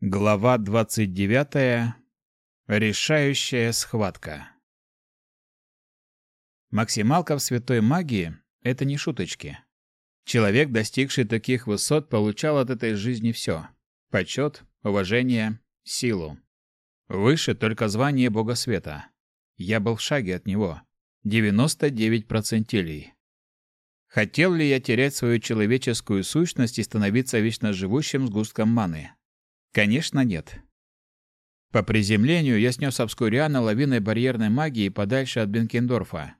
Глава 29. Решающая схватка. Максималка в святой магии – это не шуточки. Человек, достигший таких высот, получал от этой жизни все – почет, уважение, силу. Выше только звание бога света. Я был в шаге от него. 99 процентилей. Хотел ли я терять свою человеческую сущность и становиться вечно живущим сгустком маны? Конечно, нет. По приземлению я снес Обскуриана лавиной барьерной магии подальше от Бенкендорфа.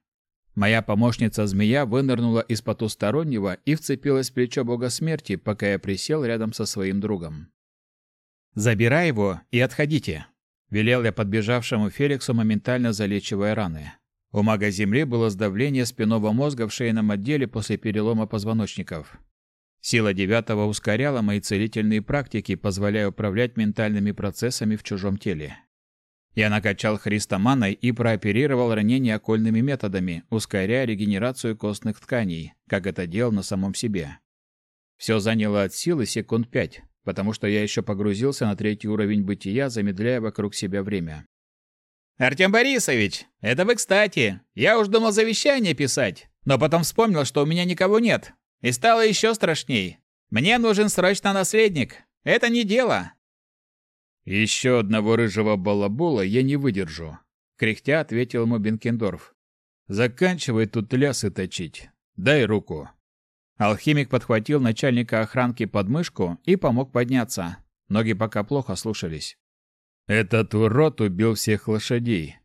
Моя помощница-змея вынырнула из потустороннего и вцепилась в плечо бога смерти, пока я присел рядом со своим другом. «Забирай его и отходите», — велел я подбежавшему Феликсу, моментально залечивая раны. У мага Земли было сдавление спинного мозга в шейном отделе после перелома позвоночников. Сила девятого ускоряла мои целительные практики, позволяя управлять ментальными процессами в чужом теле. Я накачал христоманой и прооперировал ранение окольными методами, ускоряя регенерацию костных тканей, как это делал на самом себе. Все заняло от силы секунд пять, потому что я еще погрузился на третий уровень бытия, замедляя вокруг себя время. «Артем Борисович, это вы кстати. Я уж думал завещание писать, но потом вспомнил, что у меня никого нет, и стало еще страшней. Мне нужен срочно наследник. Это не дело. Еще одного рыжего балабола я не выдержу, кряхтя ответил ему Бенкендорф. Заканчивай тут лясы точить. Дай руку. Алхимик подхватил начальника охранки под мышку и помог подняться. Ноги пока плохо слушались. Этот урод убил всех лошадей.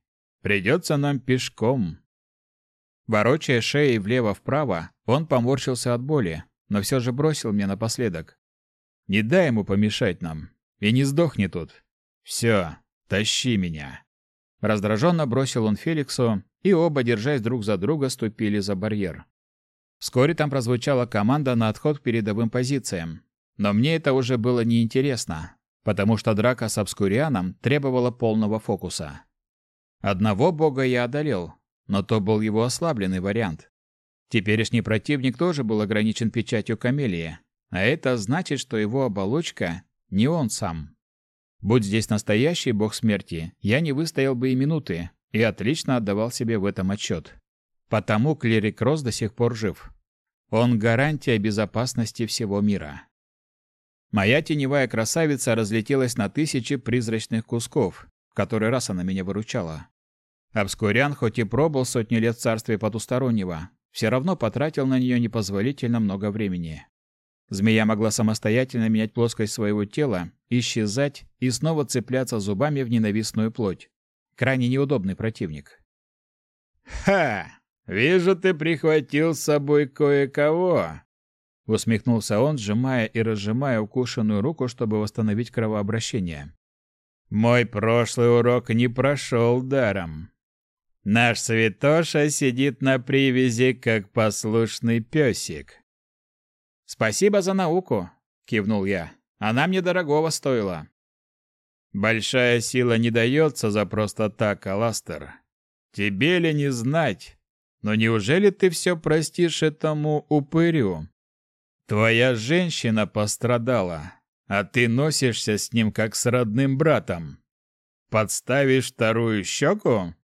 Придется нам пешком. Ворочая шеей влево-вправо, он поморщился от боли, но все же бросил мне напоследок. «Не дай ему помешать нам, и не сдохни тут. Все, тащи меня». Раздраженно бросил он Феликсу, и оба, держась друг за друга, ступили за барьер. Вскоре там прозвучала команда на отход к передовым позициям. Но мне это уже было неинтересно, потому что драка с Обскурианом требовала полного фокуса. Одного бога я одолел, но то был его ослабленный вариант. Теперешний противник тоже был ограничен печатью камелии, а это значит, что его оболочка не он сам. Будь здесь настоящий бог смерти, я не выстоял бы и минуты, и отлично отдавал себе в этом отчет. Потому клирик Рос до сих пор жив. Он гарантия безопасности всего мира. Моя теневая красавица разлетелась на тысячи призрачных кусков, в который раз она меня выручала. Обскурян хоть и пробыл сотни лет в царстве потустороннего, все равно потратил на нее непозволительно много времени. Змея могла самостоятельно менять плоскость своего тела, исчезать и снова цепляться зубами в ненавистную плоть. Крайне неудобный противник. «Ха! Вижу, ты прихватил с собой кое-кого!» Усмехнулся он, сжимая и разжимая укушенную руку, чтобы восстановить кровообращение. «Мой прошлый урок не прошел даром. Наш святоша сидит на привязи, как послушный песик. «Спасибо за науку», — кивнул я. «Она мне дорогого стоила». «Большая сила не дается за просто так, Аластер. Тебе ли не знать? Но неужели ты все простишь этому упырю? Твоя женщина пострадала, а ты носишься с ним как с родным братом. Подставишь вторую щеку?»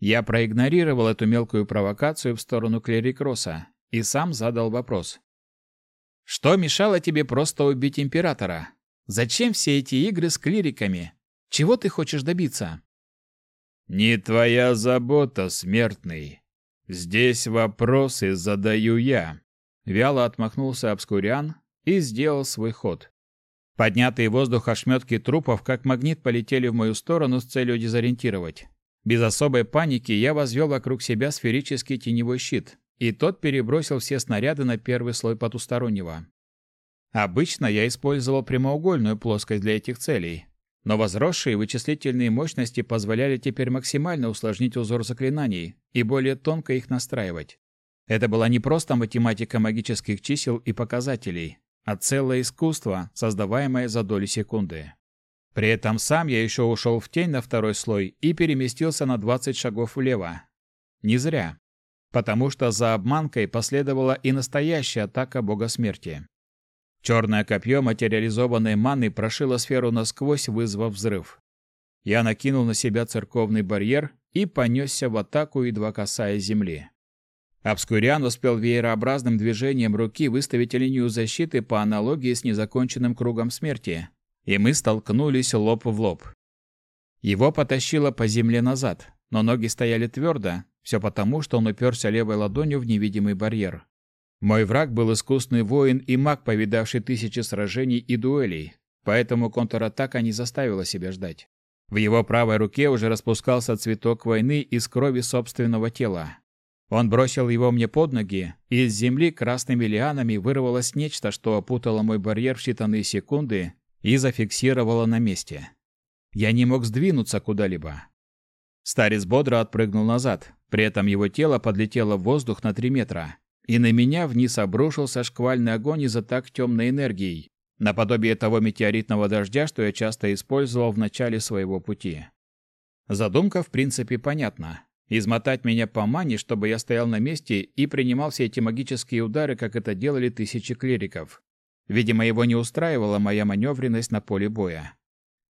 Я проигнорировал эту мелкую провокацию в сторону Клерикроса и сам задал вопрос. «Что мешало тебе просто убить императора? Зачем все эти игры с клириками? Чего ты хочешь добиться?» «Не твоя забота, смертный. Здесь вопросы задаю я», — вяло отмахнулся Обскуриан и сделал свой ход. Поднятые в воздух ошметки трупов как магнит полетели в мою сторону с целью дезориентировать. Без особой паники я возвел вокруг себя сферический теневой щит, и тот перебросил все снаряды на первый слой потустороннего. Обычно я использовал прямоугольную плоскость для этих целей, но возросшие вычислительные мощности позволяли теперь максимально усложнить узор заклинаний и более тонко их настраивать. Это была не просто математика магических чисел и показателей, а целое искусство, создаваемое за доли секунды. При этом сам я еще ушел в тень на второй слой и переместился на 20 шагов влево. Не зря. Потому что за обманкой последовала и настоящая атака бога смерти. Черное копье материализованной маны прошило сферу насквозь, вызвав взрыв. Я накинул на себя церковный барьер и понесся в атаку, едва касаясь земли. Обскуриан успел веерообразным движением руки выставить линию защиты по аналогии с незаконченным кругом смерти, и мы столкнулись лоб в лоб. Его потащило по земле назад, но ноги стояли твердо, все потому, что он уперся левой ладонью в невидимый барьер. Мой враг был искусный воин и маг, повидавший тысячи сражений и дуэлей, поэтому контратака не заставила себя ждать. В его правой руке уже распускался цветок войны из крови собственного тела. Он бросил его мне под ноги, и из земли красными лианами вырвалось нечто, что опутало мой барьер в считанные секунды и зафиксировало на месте. Я не мог сдвинуться куда-либо. Старец бодро отпрыгнул назад, при этом его тело подлетело в воздух на три метра, и на меня вниз обрушился шквальный огонь из атак темной энергией, наподобие того метеоритного дождя, что я часто использовал в начале своего пути. Задумка, в принципе, понятна. Измотать меня по мане, чтобы я стоял на месте и принимал все эти магические удары, как это делали тысячи клириков. Видимо, его не устраивала моя маневренность на поле боя.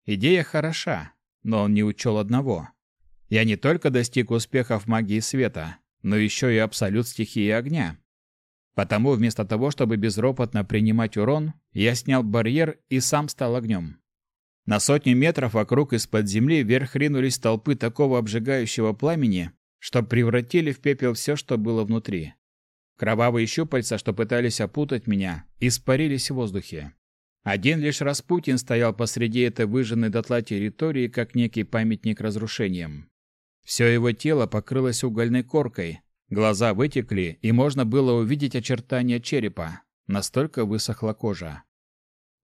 Идея хороша, но он не учел одного. Я не только достиг успеха в магии света, но еще и абсолют стихии огня. Потому вместо того, чтобы безропотно принимать урон, я снял барьер и сам стал огнем. На сотни метров вокруг из-под земли вверх ринулись толпы такого обжигающего пламени, что превратили в пепел все, что было внутри. Кровавые щупальца, что пытались опутать меня, испарились в воздухе. Один лишь Распутин стоял посреди этой выжженной дотла территории, как некий памятник разрушениям. Все его тело покрылось угольной коркой, Глаза вытекли, и можно было увидеть очертания черепа. Настолько высохла кожа.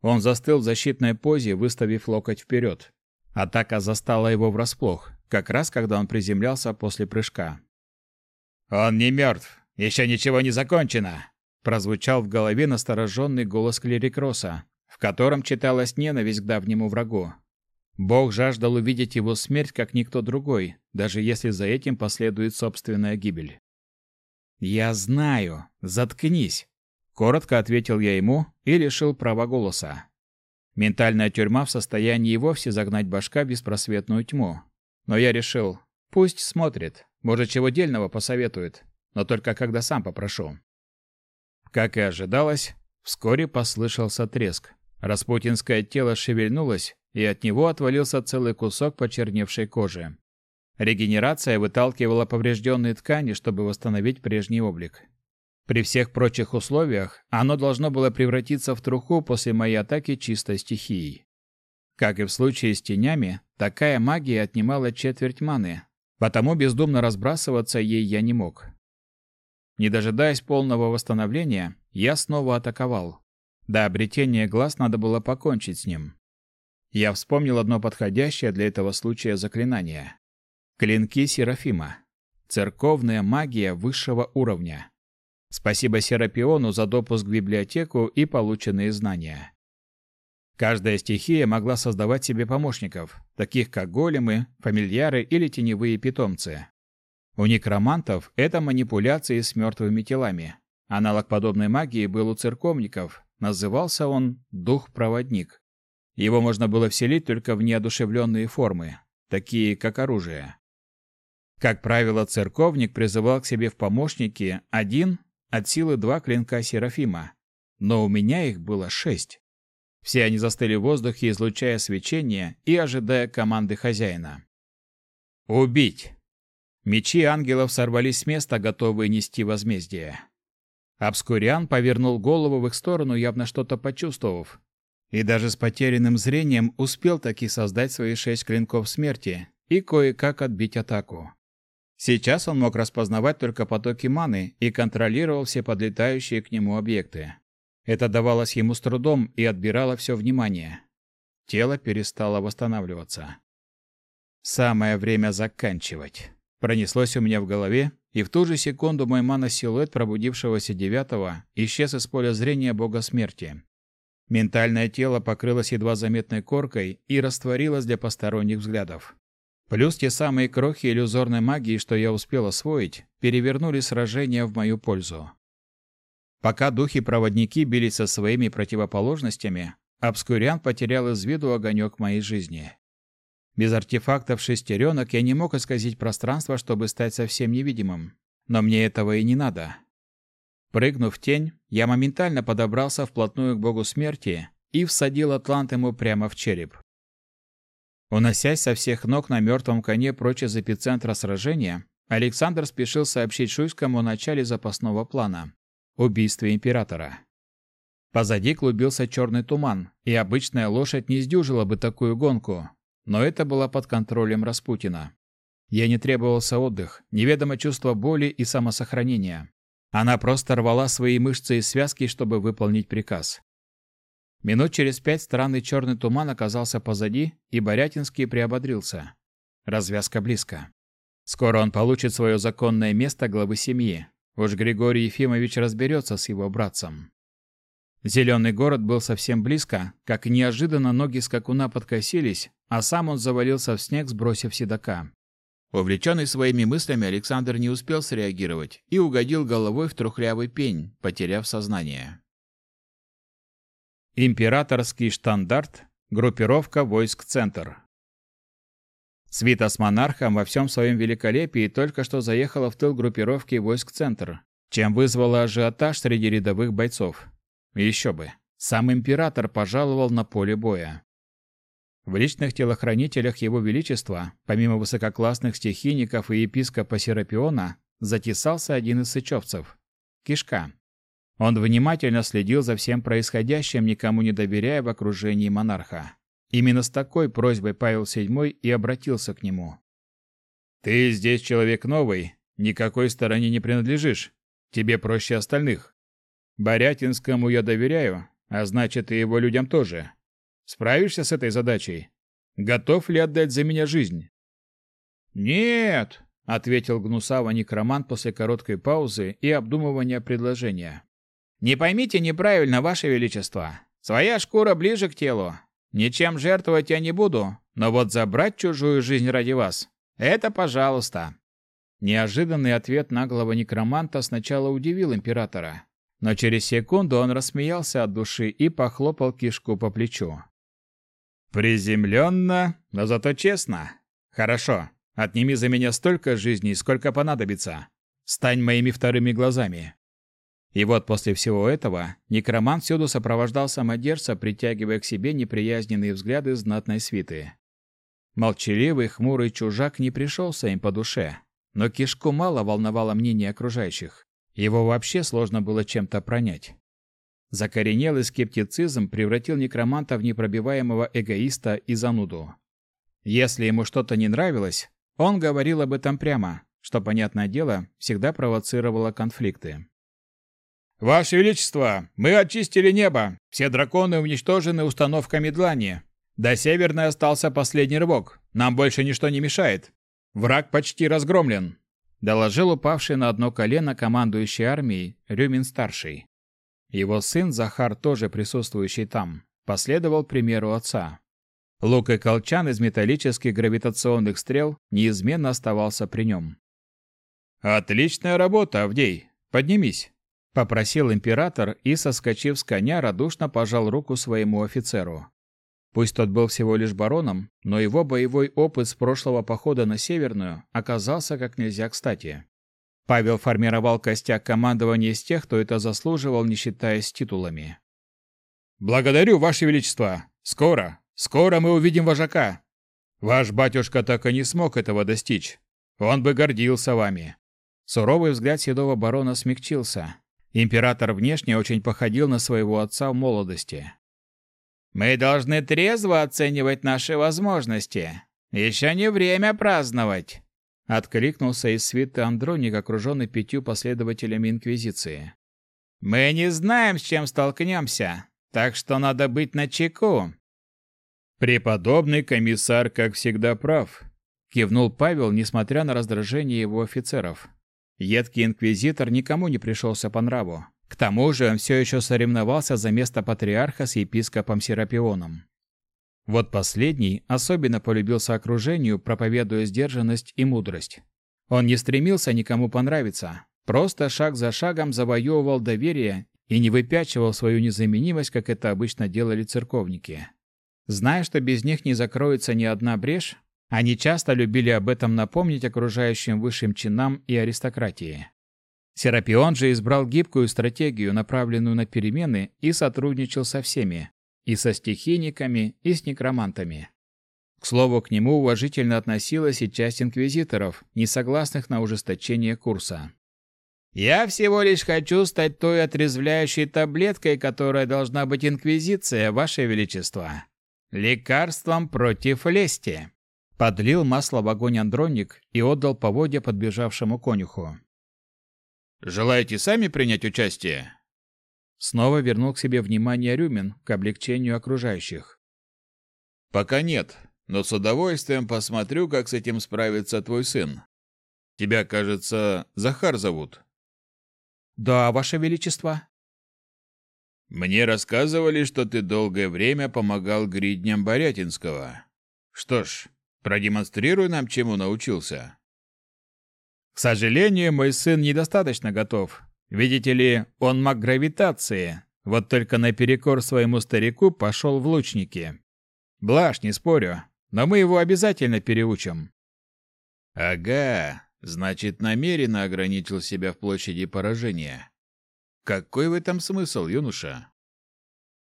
Он застыл в защитной позе, выставив локоть вперед. Атака застала его врасплох, как раз когда он приземлялся после прыжка. «Он не мертв! Еще ничего не закончено!» прозвучал в голове настороженный голос клирикроса, в котором читалась ненависть к давнему врагу. Бог жаждал увидеть его смерть, как никто другой, даже если за этим последует собственная гибель. «Я знаю. Заткнись!» Коротко ответил я ему и лишил права голоса. Ментальная тюрьма в состоянии вовсе загнать башка в беспросветную тьму. Но я решил, пусть смотрит, может, чего дельного посоветует, но только когда сам попрошу. Как и ожидалось, вскоре послышался треск. Распутинское тело шевельнулось, и от него отвалился целый кусок почерневшей кожи. Регенерация выталкивала поврежденные ткани, чтобы восстановить прежний облик. При всех прочих условиях оно должно было превратиться в труху после моей атаки чистой стихией. Как и в случае с тенями, такая магия отнимала четверть маны, потому бездумно разбрасываться ей я не мог. Не дожидаясь полного восстановления, я снова атаковал. До обретения глаз надо было покончить с ним. Я вспомнил одно подходящее для этого случая заклинание. Клинки Серафима. Церковная магия высшего уровня. Спасибо Серапиону за допуск в библиотеку и полученные знания. Каждая стихия могла создавать себе помощников, таких как големы, фамильяры или теневые питомцы. У некромантов это манипуляции с мертвыми телами. Аналог подобной магии был у церковников, назывался он «дух-проводник». Его можно было вселить только в неодушевленные формы, такие как оружие. Как правило, церковник призывал к себе в помощники один, от силы два клинка Серафима, но у меня их было шесть. Все они застыли в воздухе, излучая свечение и ожидая команды хозяина. «Убить!» Мечи ангелов сорвались с места, готовые нести возмездие. Обскуриан повернул голову в их сторону, явно что-то почувствовав, и даже с потерянным зрением успел таки создать свои шесть клинков смерти и кое-как отбить атаку. Сейчас он мог распознавать только потоки маны и контролировал все подлетающие к нему объекты. Это давалось ему с трудом и отбирало все внимание. Тело перестало восстанавливаться. Самое время заканчивать. Пронеслось у меня в голове, и в ту же секунду мой мана-силуэт пробудившегося девятого исчез из поля зрения бога смерти. Ментальное тело покрылось едва заметной коркой и растворилось для посторонних взглядов. Плюс те самые крохи иллюзорной магии, что я успел освоить, перевернули сражение в мою пользу. Пока духи-проводники бились со своими противоположностями, Обскурян потерял из виду огонек моей жизни. Без артефактов шестеренок я не мог исказить пространство, чтобы стать совсем невидимым. Но мне этого и не надо. Прыгнув в тень, я моментально подобрался вплотную к богу смерти и всадил атлант ему прямо в череп. Уносясь со всех ног на мертвом коне прочь из эпицентра сражения, Александр спешил сообщить Шуйскому о начале запасного плана – убийстве императора. Позади клубился черный туман, и обычная лошадь не сдюжила бы такую гонку, но это было под контролем Распутина. Я не требовался отдых, неведомо чувство боли и самосохранения. Она просто рвала свои мышцы и связки, чтобы выполнить приказ. Минут через пять странный черный туман оказался позади, и Борятинский приободрился. Развязка близко. Скоро он получит свое законное место главы семьи. Уж Григорий Ефимович разберется с его братцем. Зеленый город был совсем близко, как неожиданно ноги скакуна подкосились, а сам он завалился в снег, сбросив седока. Увлеченный своими мыслями, Александр не успел среагировать и угодил головой в трухлявый пень, потеряв сознание. Императорский штандарт, группировка войск «Центр». Свита с монархом во всем своем великолепии только что заехала в тыл группировки войск «Центр», чем вызвала ажиотаж среди рядовых бойцов. Еще бы. Сам император пожаловал на поле боя. В личных телохранителях Его Величества, помимо высококлассных стихийников и епископа Серапиона, затесался один из сычевцев – Кишка. Он внимательно следил за всем происходящим, никому не доверяя в окружении монарха. Именно с такой просьбой Павел VII и обратился к нему. «Ты здесь человек новый, никакой стороне не принадлежишь. Тебе проще остальных. Борятинскому я доверяю, а значит и его людям тоже. Справишься с этой задачей? Готов ли отдать за меня жизнь? Нет, ответил гнусаво некромант после короткой паузы и обдумывания предложения. Не поймите неправильно, ваше величество. Своя шкура ближе к телу. Ничем жертвовать я не буду, но вот забрать чужую жизнь ради вас это, пожалуйста. Неожиданный ответ наглого некроманта сначала удивил императора, но через секунду он рассмеялся от души и похлопал кишку по плечу. «Приземленно, но зато честно. Хорошо, отними за меня столько жизней, сколько понадобится. Стань моими вторыми глазами». И вот после всего этого некромант всюду сопровождал самодержца, притягивая к себе неприязненные взгляды знатной свиты. Молчаливый, хмурый чужак не пришелся им по душе, но кишку мало волновало мнение окружающих. Его вообще сложно было чем-то пронять. Закоренелый скептицизм превратил некроманта в непробиваемого эгоиста и зануду. Если ему что-то не нравилось, он говорил об этом прямо, что, понятное дело, всегда провоцировало конфликты. «Ваше Величество, мы очистили небо. Все драконы уничтожены установками длани. До Северной остался последний рывок. Нам больше ничто не мешает. Враг почти разгромлен доложил упавший на одно колено командующий армией Рюмин-старший. Его сын Захар, тоже присутствующий там, последовал примеру отца. Лук и колчан из металлических гравитационных стрел неизменно оставался при нем. «Отличная работа, Авдей! Поднимись!» — попросил император и, соскочив с коня, радушно пожал руку своему офицеру. Пусть тот был всего лишь бароном, но его боевой опыт с прошлого похода на Северную оказался как нельзя кстати. Павел формировал костяк командования из тех, кто это заслуживал, не считаясь титулами. «Благодарю, Ваше Величество! Скоро, скоро мы увидим вожака! Ваш батюшка так и не смог этого достичь. Он бы гордился вами!» Суровый взгляд седого барона смягчился. Император внешне очень походил на своего отца в молодости. Мы должны трезво оценивать наши возможности. Еще не время праздновать. Откликнулся из свиты Андроник, окруженный пятью последователями Инквизиции. Мы не знаем, с чем столкнемся, так что надо быть начеку. Преподобный комиссар, как всегда, прав, кивнул Павел, несмотря на раздражение его офицеров. Едкий инквизитор никому не пришелся по нраву. К тому же он все еще соревновался за место патриарха с епископом Серапионом. Вот последний особенно полюбился окружению, проповедуя сдержанность и мудрость. Он не стремился никому понравиться, просто шаг за шагом завоевывал доверие и не выпячивал свою незаменимость, как это обычно делали церковники. Зная, что без них не закроется ни одна брешь, они часто любили об этом напомнить окружающим высшим чинам и аристократии. Серапион же избрал гибкую стратегию, направленную на перемены, и сотрудничал со всеми, и со стихийниками, и с некромантами. К слову, к нему уважительно относилась и часть инквизиторов, не согласных на ужесточение курса. «Я всего лишь хочу стать той отрезвляющей таблеткой, которая должна быть инквизиция, Ваше Величество. Лекарством против лести». Подлил масло в огонь Андронник и отдал поводья подбежавшему конюху. «Желаете сами принять участие?» Снова вернул к себе внимание Рюмин к облегчению окружающих. «Пока нет, но с удовольствием посмотрю, как с этим справится твой сын. Тебя, кажется, Захар зовут». «Да, Ваше Величество». «Мне рассказывали, что ты долгое время помогал гридням Борятинского. Что ж, продемонстрируй нам, чему научился». К сожалению, мой сын недостаточно готов. Видите ли, он маг гравитации, вот только наперекор своему старику пошел в лучники. Блажь, не спорю, но мы его обязательно переучим. Ага, значит, намеренно ограничил себя в площади поражения. Какой в этом смысл, юноша?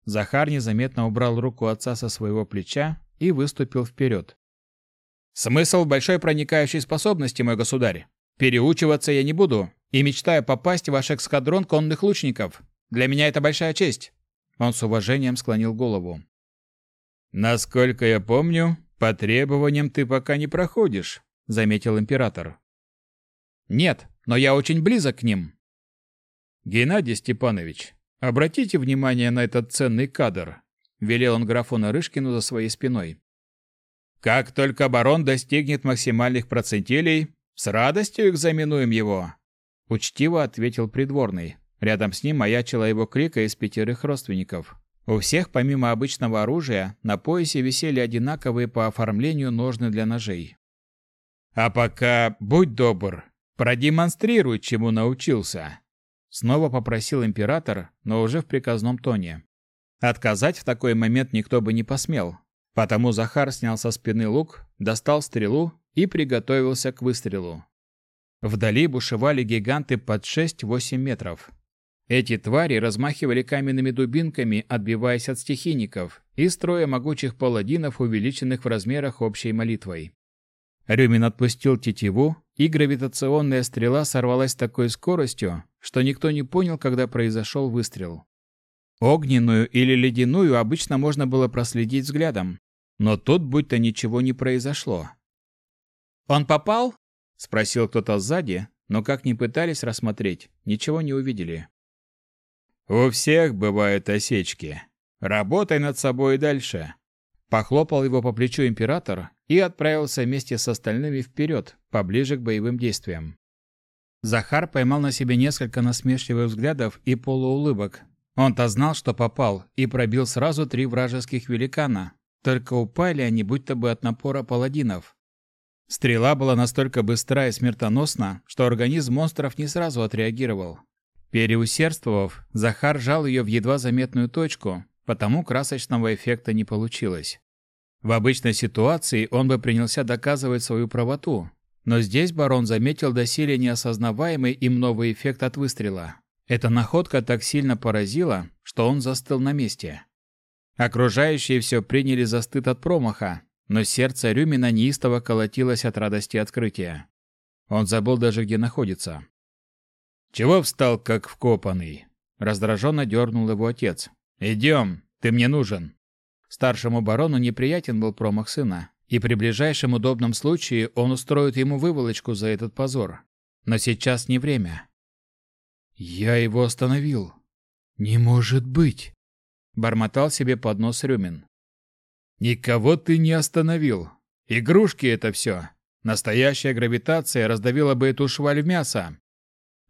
Захар незаметно убрал руку отца со своего плеча и выступил вперед. Смысл большой проникающей способности, мой государь. Переучиваться я не буду и мечтаю попасть в ваш эскадрон конных лучников. Для меня это большая честь. Он с уважением склонил голову. Насколько я помню, по требованиям ты пока не проходишь, заметил император. Нет, но я очень близок к ним. Геннадий Степанович, обратите внимание на этот ценный кадр, велел он графу Нарышкину за своей спиной. Как только барон достигнет максимальных процентилей, с радостью экзаменуем его, учтиво ответил придворный. Рядом с ним маячила его клика из пятерых родственников. У всех, помимо обычного оружия, на поясе висели одинаковые по оформлению ножны для ножей. А пока будь добр, продемонстрируй, чему научился, снова попросил император, но уже в приказном тоне. Отказать в такой момент никто бы не посмел. Потому Захар снял со спины лук, достал стрелу и приготовился к выстрелу. Вдали бушевали гиганты под 6-8 метров. Эти твари размахивали каменными дубинками, отбиваясь от стихийников, и строя могучих паладинов, увеличенных в размерах общей молитвой. Рюмин отпустил тетиву, и гравитационная стрела сорвалась с такой скоростью, что никто не понял, когда произошел выстрел. Огненную или ледяную обычно можно было проследить взглядом, но тут будто ничего не произошло. «Он попал?» — спросил кто-то сзади, но как ни пытались рассмотреть, ничего не увидели. «У всех бывают осечки. Работай над собой дальше». Похлопал его по плечу император и отправился вместе с остальными вперед, поближе к боевым действиям. Захар поймал на себе несколько насмешливых взглядов и полуулыбок. Он-то знал, что попал, и пробил сразу три вражеских великана. Только упали они будто бы от напора паладинов. Стрела была настолько быстра и смертоносна, что организм монстров не сразу отреагировал. Переусердствовав, Захар жал ее в едва заметную точку, потому красочного эффекта не получилось. В обычной ситуации он бы принялся доказывать свою правоту, но здесь барон заметил доселе неосознаваемый им новый эффект от выстрела. Эта находка так сильно поразила, что он застыл на месте. Окружающие все приняли за стыд от промаха, но сердце Рюмина неистово колотилось от радости открытия. Он забыл даже, где находится. «Чего встал, как вкопанный?» Раздраженно дернул его отец. «Идем, ты мне нужен». Старшему барону неприятен был промах сына, и при ближайшем удобном случае он устроит ему выволочку за этот позор. Но сейчас не время. «Я его остановил». «Не может быть!» Бормотал себе под нос Рюмин. Никого ты не остановил. Игрушки это все. Настоящая гравитация раздавила бы эту шваль в мясо.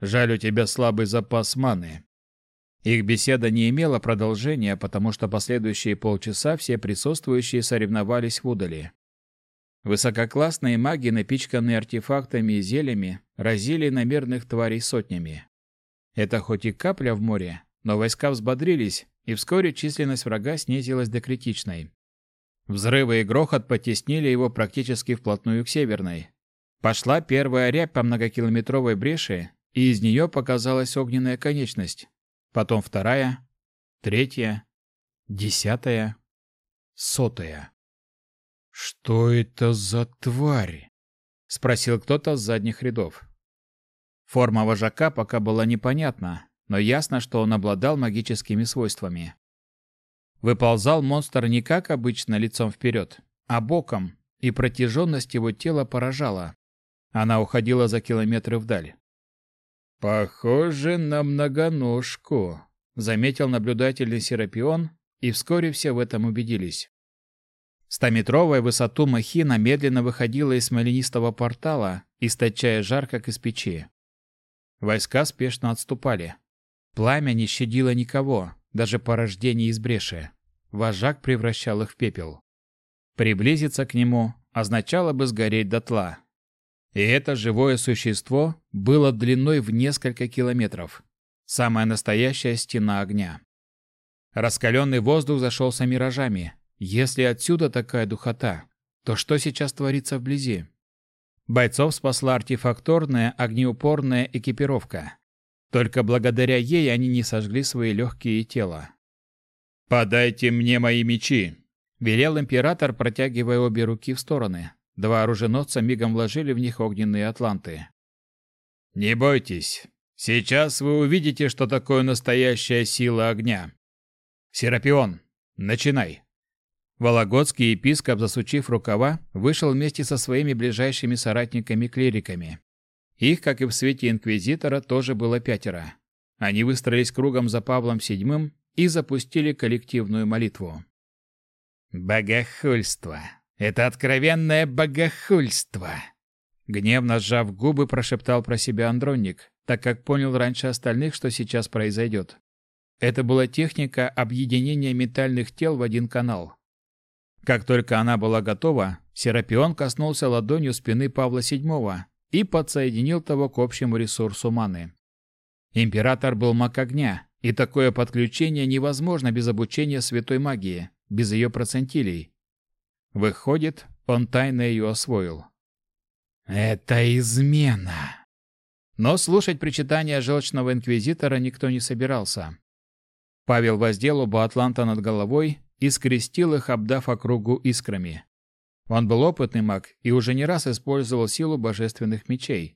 Жаль, у тебя слабый запас маны. Их беседа не имела продолжения, потому что последующие полчаса все присутствующие соревновались в удали. Высококлассные маги, напичканные артефактами и зельями, разили намерных тварей сотнями. Это хоть и капля в море, но войска взбодрились, и вскоре численность врага снизилась до критичной. Взрывы и грохот потеснили его практически вплотную к северной. Пошла первая рябь по многокилометровой бреши, и из нее показалась огненная конечность. Потом вторая, третья, десятая, сотая. «Что это за тварь?» — спросил кто-то с задних рядов. Форма вожака пока была непонятна, но ясно, что он обладал магическими свойствами. Выползал монстр не как обычно лицом вперед, а боком, и протяженность его тела поражала. Она уходила за километры вдаль. «Похоже на многоножку», — заметил наблюдательный Серапион, и вскоре все в этом убедились. Стометровая высоту махина медленно выходила из смоленистого портала, источая жар, как из печи. Войска спешно отступали. Пламя не щадило никого, даже порождение из бреши. Вожак превращал их в пепел. Приблизиться к нему означало бы сгореть дотла. И это живое существо было длиной в несколько километров. Самая настоящая стена огня. Раскаленный воздух зашелся миражами. Если отсюда такая духота, то что сейчас творится вблизи? Бойцов спасла артефакторная огнеупорная экипировка. Только благодаря ей они не сожгли свои легкие тела. «Подайте мне мои мечи!» — велел император, протягивая обе руки в стороны. Два оруженосца мигом вложили в них огненные атланты. «Не бойтесь. Сейчас вы увидите, что такое настоящая сила огня. Серапион, начинай!» Вологодский епископ, засучив рукава, вышел вместе со своими ближайшими соратниками-клириками. Их, как и в свете инквизитора, тоже было пятеро. Они выстроились кругом за Павлом VII и запустили коллективную молитву. «Богохульство! Это откровенное богохульство!» Гневно сжав губы, прошептал про себя Андронник, так как понял раньше остальных, что сейчас произойдет. Это была техника объединения метальных тел в один канал. Как только она была готова, Серапион коснулся ладонью спины Павла VII и подсоединил того к общему ресурсу маны. Император был маг огня, и такое подключение невозможно без обучения святой магии, без ее процентилей. Выходит, он тайно ее освоил. «Это измена!» Но слушать причитания желчного инквизитора никто не собирался. Павел воздел оба атланта над головой и скрестил их, обдав округу искрами. Он был опытный маг и уже не раз использовал силу божественных мечей.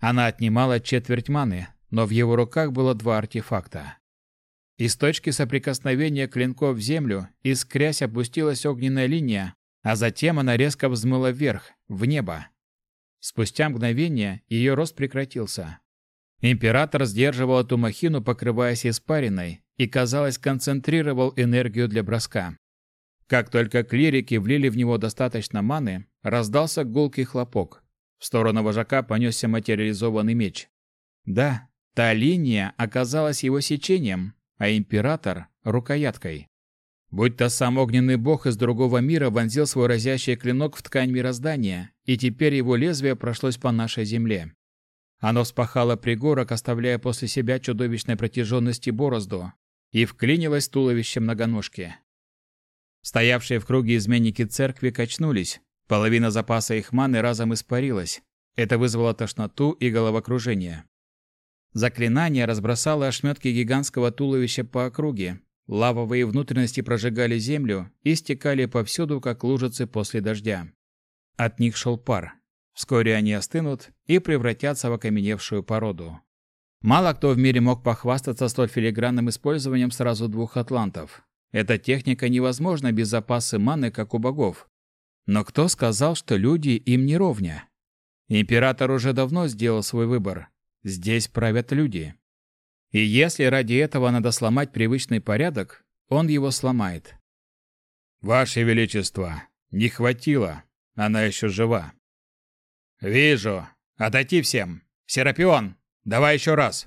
Она отнимала четверть маны, но в его руках было два артефакта. Из точки соприкосновения клинков в землю искрясь опустилась огненная линия, а затем она резко взмыла вверх, в небо. Спустя мгновение ее рост прекратился. Император сдерживал эту махину, покрываясь испариной, и, казалось, концентрировал энергию для броска. Как только клирики влили в него достаточно маны, раздался гулкий хлопок. В сторону вожака понесся материализованный меч. Да, та линия оказалась его сечением, а император — рукояткой. Будь то сам огненный бог из другого мира вонзил свой разящий клинок в ткань мироздания, и теперь его лезвие прошлось по нашей земле. Оно вспахало пригорок, оставляя после себя чудовищной протяженности борозду, и вклинилось туловище многоножки. Стоявшие в круге изменники церкви качнулись. Половина запаса их маны разом испарилась. Это вызвало тошноту и головокружение. Заклинание разбросало ошметки гигантского туловища по округе. Лавовые внутренности прожигали землю и стекали повсюду, как лужицы после дождя. От них шел пар. Вскоре они остынут и превратятся в окаменевшую породу. Мало кто в мире мог похвастаться столь филигранным использованием сразу двух атлантов. Эта техника невозможна без запасы маны, как у богов. Но кто сказал, что люди им не ровня? Император уже давно сделал свой выбор. Здесь правят люди. И если ради этого надо сломать привычный порядок, он его сломает. «Ваше Величество, не хватило. Она еще жива». «Вижу. Отойти всем. Серапион, давай еще раз».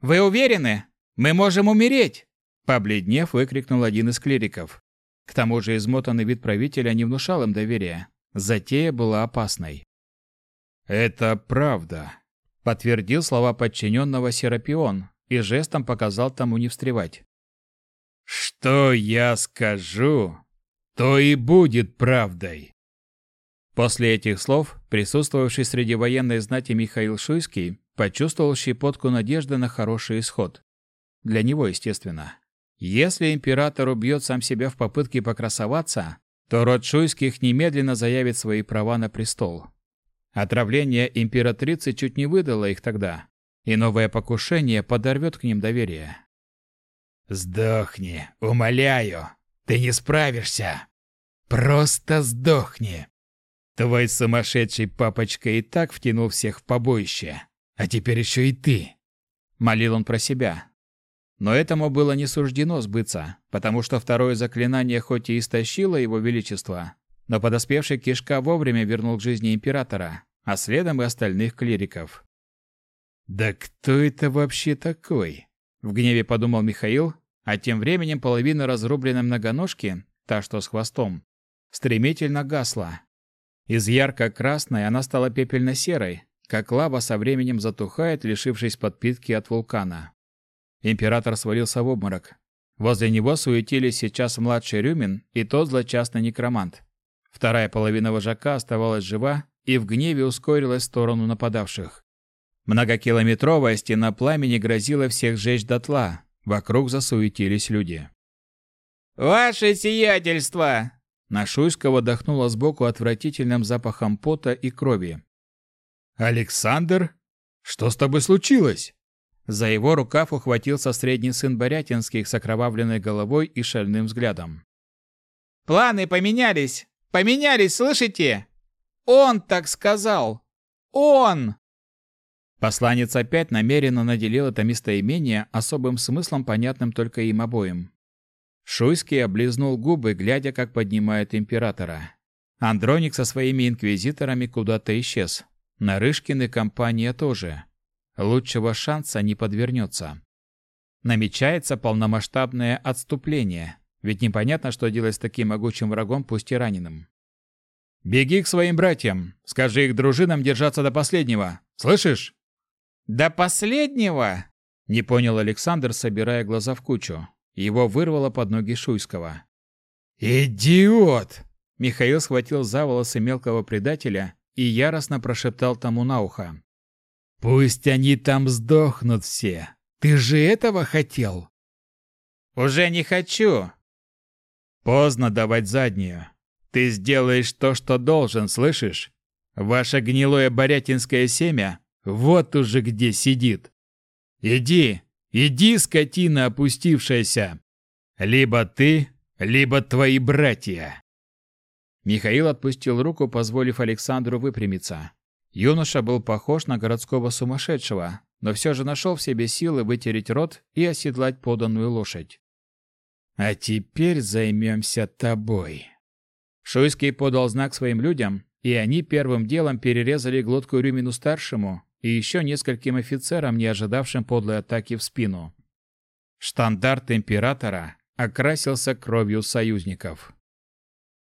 «Вы уверены? Мы можем умереть!» Побледнев, выкрикнул один из клириков. К тому же измотанный вид правителя не внушал им доверия. Затея была опасной. «Это правда», — подтвердил слова подчиненного Серапион, и жестом показал тому не встревать. «Что я скажу, то и будет правдой!» После этих слов присутствовавший среди военной знати Михаил Шуйский почувствовал щепотку надежды на хороший исход. Для него, естественно. Если император убьет сам себя в попытке покрасоваться, то род Шуйских немедленно заявит свои права на престол. Отравление императрицы чуть не выдало их тогда, и новое покушение подорвет к ним доверие. «Сдохни, умоляю! Ты не справишься! Просто сдохни!» Твой сумасшедший папочка и так втянул всех в побоище, а теперь еще и ты!» Молил он про себя. Но этому было не суждено сбыться, потому что второе заклинание хоть и истощило его величество, но подоспевший кишка вовремя вернул к жизни императора, а следом и остальных клириков. «Да кто это вообще такой?» — в гневе подумал Михаил, а тем временем половина разрубленной многоножки, та, что с хвостом, стремительно гасла, из ярко-красной она стала пепельно-серой, как лава со временем затухает, лишившись подпитки от вулкана. Император свалился в обморок. Возле него суетились сейчас младший Рюмин и тот злочастный некромант. Вторая половина вожака оставалась жива и в гневе ускорилась в сторону нападавших. Многокилометровая стена пламени грозила всех сжечь дотла. Вокруг засуетились люди. «Ваше сиятельство!» На Шуйского дохнуло сбоку отвратительным запахом пота и крови. «Александр? Что с тобой случилось?» За его рукав ухватился средний сын Борятинских с окровавленной головой и шальным взглядом. «Планы поменялись! Поменялись, слышите? Он так сказал! Он!» Посланец опять намеренно наделил это местоимение особым смыслом, понятным только им обоим. Шуйский облизнул губы, глядя, как поднимает императора. Андроник со своими инквизиторами куда-то исчез. Нарышкин и компания тоже. Лучшего шанса не подвернется. Намечается полномасштабное отступление, ведь непонятно, что делать с таким могучим врагом, пусть и раненым. «Беги к своим братьям, скажи их дружинам держаться до последнего, слышишь?» «До последнего?» — не понял Александр, собирая глаза в кучу. Его вырвало под ноги Шуйского. «Идиот!» Михаил схватил за волосы мелкого предателя и яростно прошептал тому на ухо. «Пусть они там сдохнут все. Ты же этого хотел?» «Уже не хочу!» «Поздно давать заднюю. Ты сделаешь то, что должен, слышишь? Ваше гнилое борятинское семя вот уже где сидит. Иди, Иди, скотина опустившаяся! Либо ты, либо твои братья!» Михаил отпустил руку, позволив Александру выпрямиться. Юноша был похож на городского сумасшедшего, но все же нашел в себе силы вытереть рот и оседлать поданную лошадь. «А теперь займемся тобой». Шуйский подал знак своим людям, и они первым делом перерезали глотку Рюмину-старшему, и еще нескольким офицерам, не ожидавшим подлой атаки в спину. Штандарт императора окрасился кровью союзников.